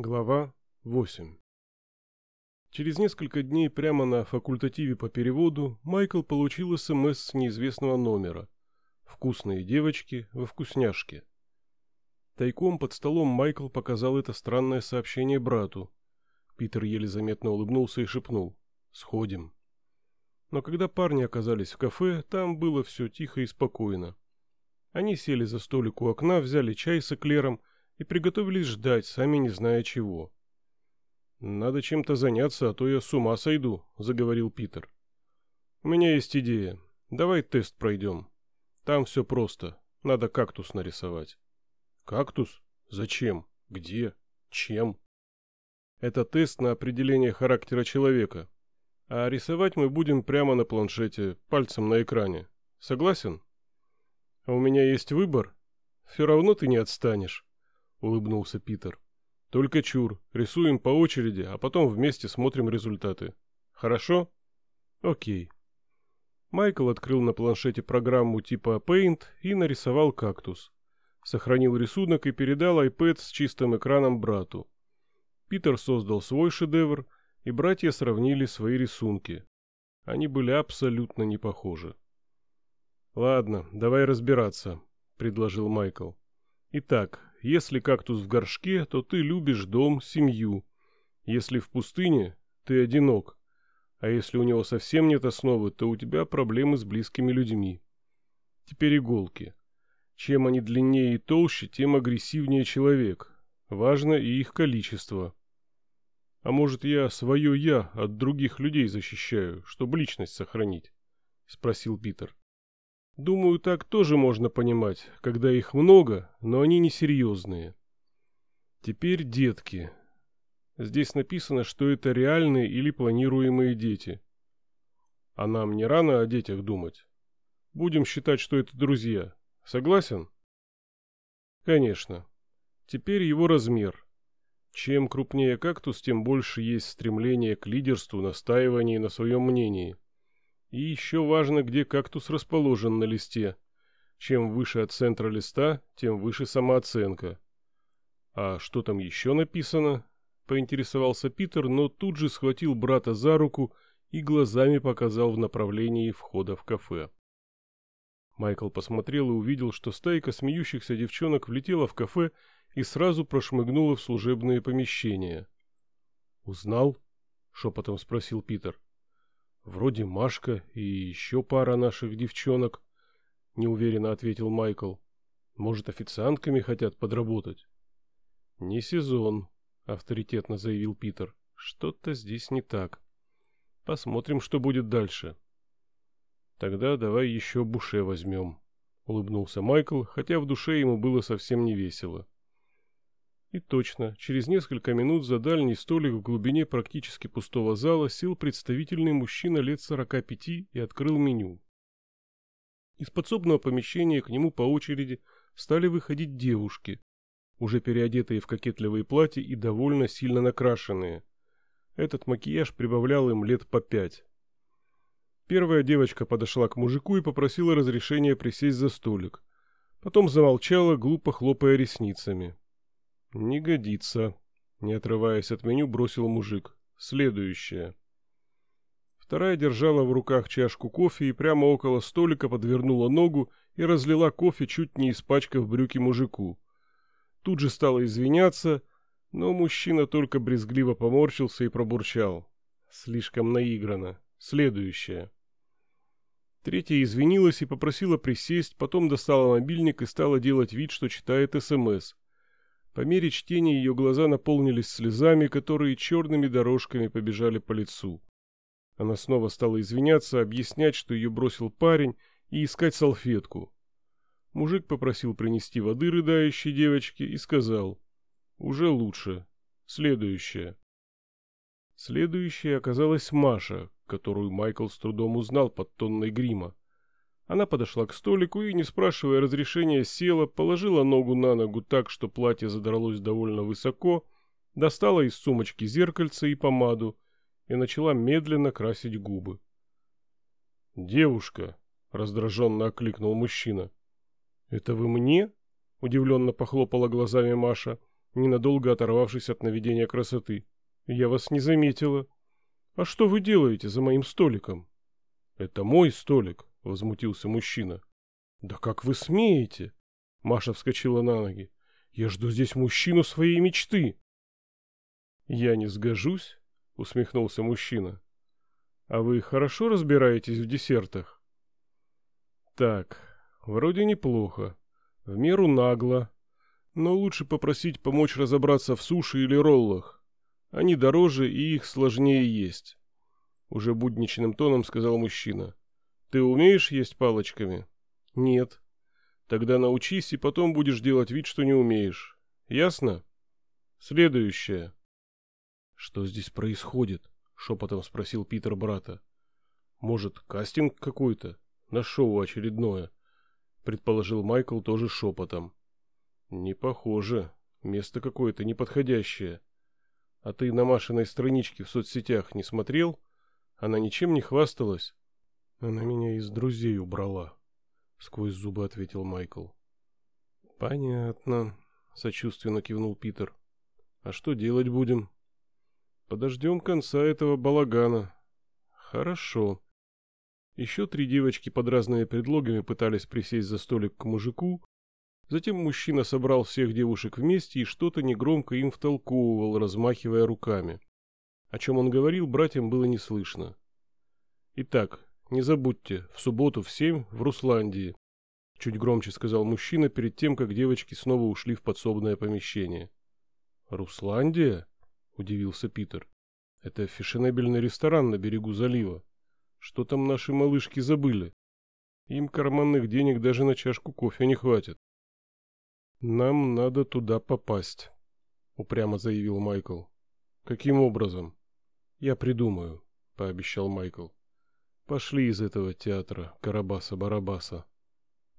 Глава 8 Через несколько дней прямо на факультативе по переводу Майкл получил СМС с неизвестного номера. «Вкусные девочки во вкусняшке». Тайком под столом Майкл показал это странное сообщение брату. Питер еле заметно улыбнулся и шепнул «Сходим». Но когда парни оказались в кафе, там было все тихо и спокойно. Они сели за столик у окна, взяли чай с эклером и приготовились ждать, сами не зная чего. «Надо чем-то заняться, а то я с ума сойду», — заговорил Питер. «У меня есть идея. Давай тест пройдем. Там все просто. Надо кактус нарисовать». «Кактус? Зачем? Где? Чем?» «Это тест на определение характера человека. А рисовать мы будем прямо на планшете, пальцем на экране. Согласен?» «А у меня есть выбор. Все равно ты не отстанешь». — улыбнулся Питер. «Только чур, рисуем по очереди, а потом вместе смотрим результаты. Хорошо?» «Окей». Майкл открыл на планшете программу типа Paint и нарисовал кактус. Сохранил рисунок и передал iPad с чистым экраном брату. Питер создал свой шедевр, и братья сравнили свои рисунки. Они были абсолютно не похожи. «Ладно, давай разбираться», — предложил Майкл. «Итак, если кактус в горшке, то ты любишь дом, семью. Если в пустыне, ты одинок. А если у него совсем нет основы, то у тебя проблемы с близкими людьми. Теперь иголки. Чем они длиннее и толще, тем агрессивнее человек. Важно и их количество. А может, я свое «я» от других людей защищаю, чтобы личность сохранить? Спросил Питер. Думаю, так тоже можно понимать, когда их много, но они несерьезные. Теперь детки. Здесь написано, что это реальные или планируемые дети. А нам не рано о детях думать. Будем считать, что это друзья. Согласен? Конечно. Теперь его размер. Чем крупнее кактус, тем больше есть стремление к лидерству, настаиванию на своем мнении. И еще важно, где кактус расположен на листе. Чем выше от центра листа, тем выше самооценка. А что там еще написано? Поинтересовался Питер, но тут же схватил брата за руку и глазами показал в направлении входа в кафе. Майкл посмотрел и увидел, что стайка смеющихся девчонок влетела в кафе и сразу прошмыгнула в служебные помещения. «Узнал?» — шепотом спросил Питер. Вроде Машка и еще пара наших девчонок, неуверенно ответил Майкл. Может, официантками хотят подработать? Не сезон, авторитетно заявил Питер. Что-то здесь не так. Посмотрим, что будет дальше. Тогда давай еще буше возьмем, улыбнулся Майкл, хотя в душе ему было совсем не весело. И точно, через несколько минут за дальний столик в глубине практически пустого зала сел представительный мужчина лет сорока пяти и открыл меню. Из подсобного помещения к нему по очереди стали выходить девушки, уже переодетые в кокетливые платья и довольно сильно накрашенные. Этот макияж прибавлял им лет по пять. Первая девочка подошла к мужику и попросила разрешения присесть за столик. Потом замолчала, глупо хлопая ресницами. «Не годится», — не отрываясь от меню, бросил мужик. «Следующее». Вторая держала в руках чашку кофе и прямо около столика подвернула ногу и разлила кофе, чуть не испачкав брюки мужику. Тут же стала извиняться, но мужчина только брезгливо поморщился и пробурчал. Слишком наиграно. Следующее. Третья извинилась и попросила присесть, потом достала мобильник и стала делать вид, что читает СМС. По мере чтения ее глаза наполнились слезами, которые черными дорожками побежали по лицу. Она снова стала извиняться, объяснять, что ее бросил парень, и искать салфетку. Мужик попросил принести воды рыдающей девочке и сказал «Уже лучше. Следующее». Следующая оказалась Маша, которую Майкл с трудом узнал под тонной грима. Она подошла к столику и, не спрашивая разрешения, села, положила ногу на ногу так, что платье задралось довольно высоко, достала из сумочки зеркальце и помаду и начала медленно красить губы. «Девушка!» — раздраженно окликнул мужчина. «Это вы мне?» — удивленно похлопала глазами Маша. ненадолго оторвавшись от наведения красоты. «Я вас не заметила. А что вы делаете за моим столиком?» «Это мой столик», — возмутился мужчина. «Да как вы смеете?» Маша вскочила на ноги. «Я жду здесь мужчину своей мечты». «Я не сгожусь?» — усмехнулся мужчина. «А вы хорошо разбираетесь в десертах?» «Так, вроде неплохо. В меру нагло. Но лучше попросить помочь разобраться в суши или роллах. Они дороже и их сложнее есть». Уже будничным тоном сказал мужчина. «Ты умеешь есть палочками?» «Нет». «Тогда научись и потом будешь делать вид, что не умеешь. Ясно?» «Следующее». «Что здесь происходит?» — шепотом спросил Питер брата. «Может, кастинг какой-то? На шоу очередное?» — предположил Майкл тоже шепотом. «Не похоже. Место какое-то неподходящее. А ты на Машиной страничке в соцсетях не смотрел? Она ничем не хвасталась?» «Она меня из друзей убрала», — сквозь зубы ответил Майкл. «Понятно», — сочувственно кивнул Питер. «А что делать будем?» Подождем конца этого балагана. Хорошо. Еще три девочки под разными предлогами пытались присесть за столик к мужику. Затем мужчина собрал всех девушек вместе и что-то негромко им втолковывал, размахивая руками. О чем он говорил, братьям было не слышно. Итак, не забудьте, в субботу в семь в Русландии. Чуть громче сказал мужчина перед тем, как девочки снова ушли в подсобное помещение. «Русландия?» удивился Питер. Это фешенебельный ресторан на берегу залива. Что там наши малышки забыли? Им карманных денег даже на чашку кофе не хватит. Нам надо туда попасть, упрямо заявил Майкл. Каким образом? Я придумаю, пообещал Майкл. Пошли из этого театра Карабаса-Барабаса.